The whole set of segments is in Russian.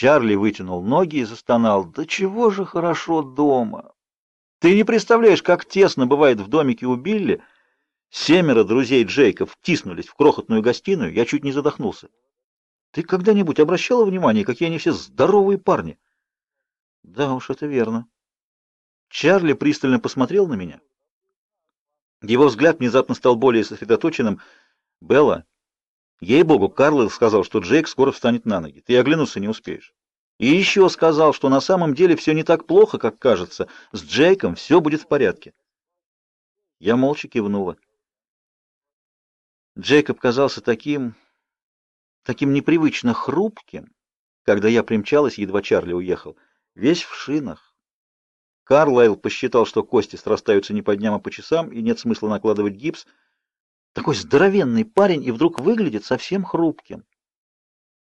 Чарли вытянул ноги и застонал. «Да чего же хорошо дома! Ты не представляешь, как тесно бывает в домике у Билли!» Семеро друзей Джейка втиснулись в крохотную гостиную, я чуть не задохнулся. Ты когда-нибудь обращала внимание, какие они все здоровые парни? Да уж, это верно. Чарли пристально посмотрел на меня. Его взгляд внезапно стал более сосредоточенным. Белла, ей-богу, Карлайл сказал, что Джейк скоро встанет на ноги. Ты оглянуться не успеешь. И еще сказал, что на самом деле все не так плохо, как кажется. С Джейком все будет в порядке. Я молча кивнула. Джейкоб казался таким... таким непривычно хрупким, когда я примчалась, едва Чарли уехал, весь в шинах. Карлайл посчитал, что кости срастаются не по дням, а по часам, и нет смысла накладывать гипс. Такой здоровенный парень и вдруг выглядит совсем хрупким.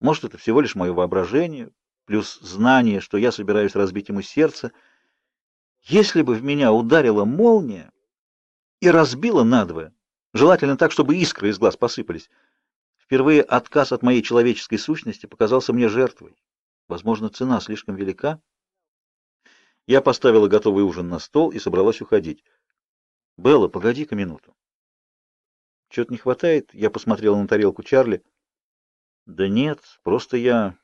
Может, это всего лишь мое воображение, плюс знание, что я собираюсь разбить ему сердце. Если бы в меня ударила молния и разбила надвое, Желательно так, чтобы искры из глаз посыпались. Впервые отказ от моей человеческой сущности показался мне жертвой. Возможно, цена слишком велика. Я поставила готовый ужин на стол и собралась уходить. Белла, погоди-ка минуту. Чего-то не хватает? Я посмотрела на тарелку Чарли. Да нет, просто я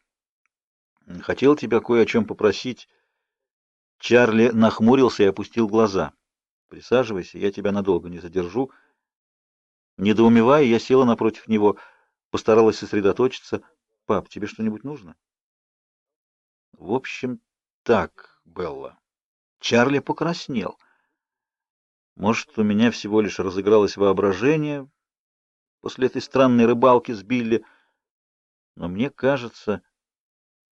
хотел тебя кое о чем попросить. Чарли нахмурился и опустил глаза. Присаживайся, я тебя надолго не задержу. Недоумевая, я села напротив него, постаралась сосредоточиться. «Пап, тебе что-нибудь нужно?» «В общем, так, Белла». Чарли покраснел. «Может, у меня всего лишь разыгралось воображение после этой странной рыбалки с Билли, но мне кажется,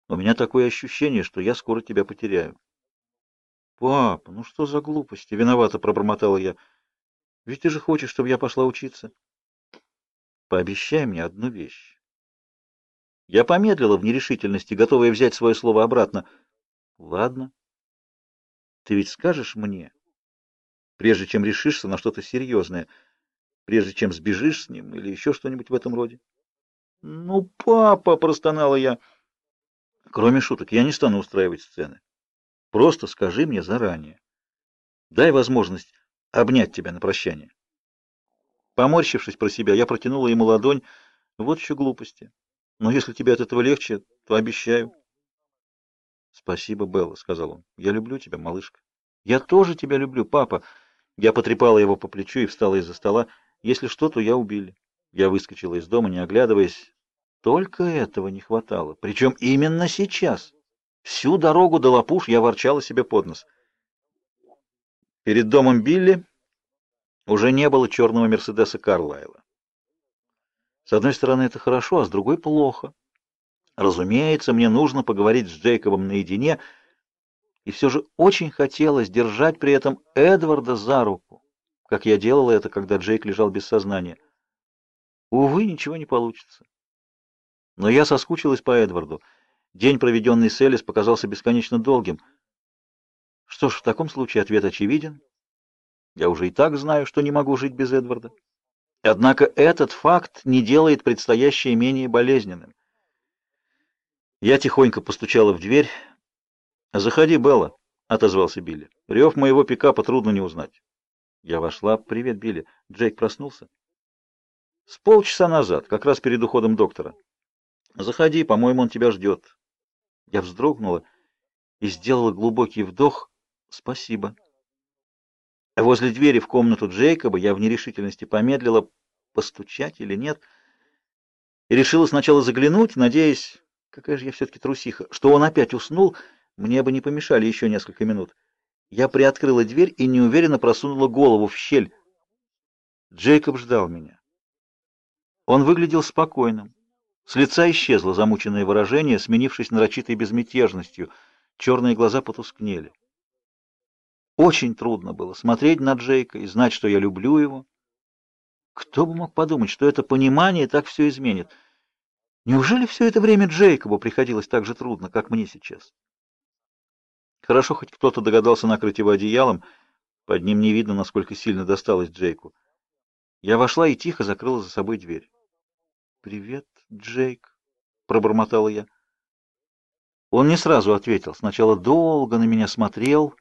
у меня такое ощущение, что я скоро тебя потеряю». «Пап, ну что за глупости?» — виновато пробормотала я. Ведь ты же хочешь, чтобы я пошла учиться. Пообещай мне одну вещь. Я помедлила в нерешительности, готовая взять свое слово обратно. Ладно. Ты ведь скажешь мне, прежде чем решишься на что-то серьезное, прежде чем сбежишь с ним или еще что-нибудь в этом роде? Ну, папа, простонала я. Кроме шуток, я не стану устраивать сцены. Просто скажи мне заранее. Дай возможность обнять тебя на прощание. Поморщившись про себя, я протянула ему ладонь. Вот еще глупости. Но если тебе от этого легче, то обещаю. Спасибо, Белла, сказал он. Я люблю тебя, малышка. Я тоже тебя люблю, папа. Я потрепала его по плечу и встала из-за стола. Если что, то я убили. Я выскочила из дома, не оглядываясь. Только этого не хватало. Причем именно сейчас. Всю дорогу до Лапуш я ворчала себе под нос. Перед домом Билли уже не было черного Мерседеса Карлайла. С одной стороны, это хорошо, а с другой плохо. Разумеется, мне нужно поговорить с Джейкобом наедине, и все же очень хотелось держать при этом Эдварда за руку, как я делала это, когда Джейк лежал без сознания. Увы, ничего не получится. Но я соскучилась по Эдварду. День, проведенный с Элис, показался бесконечно долгим — что ж, в таком случае ответ очевиден. Я уже и так знаю, что не могу жить без Эдварда. Однако этот факт не делает предстоящее менее болезненным. Я тихонько постучала в дверь. «Заходи, Белла», — отозвался Билли. «Рев моего пикапа трудно не узнать». Я вошла. «Привет, Билли. Джейк проснулся?» «С полчаса назад, как раз перед уходом доктора». «Заходи, по-моему, он тебя ждет». Я вздрогнула и сделала глубокий вдох, Спасибо. Возле двери в комнату Джейкоба я в нерешительности помедлила, постучать или нет, и решила сначала заглянуть, надеясь, какая же я все-таки трусиха, что он опять уснул, мне бы не помешали еще несколько минут. Я приоткрыла дверь и неуверенно просунула голову в щель. Джейкоб ждал меня. Он выглядел спокойным. С лица исчезло замученное выражение, сменившись нарочитой безмятежностью. Черные глаза потускнели. Очень трудно было смотреть на Джейка и знать, что я люблю его. Кто бы мог подумать, что это понимание так все изменит? Неужели все это время Джейкобу приходилось так же трудно, как мне сейчас? Хорошо, хоть кто-то догадался накрыть его одеялом. Под ним не видно, насколько сильно досталось Джейку. Я вошла и тихо закрыла за собой дверь. «Привет, Джейк», — пробормотала я. Он не сразу ответил. Сначала долго на меня смотрел,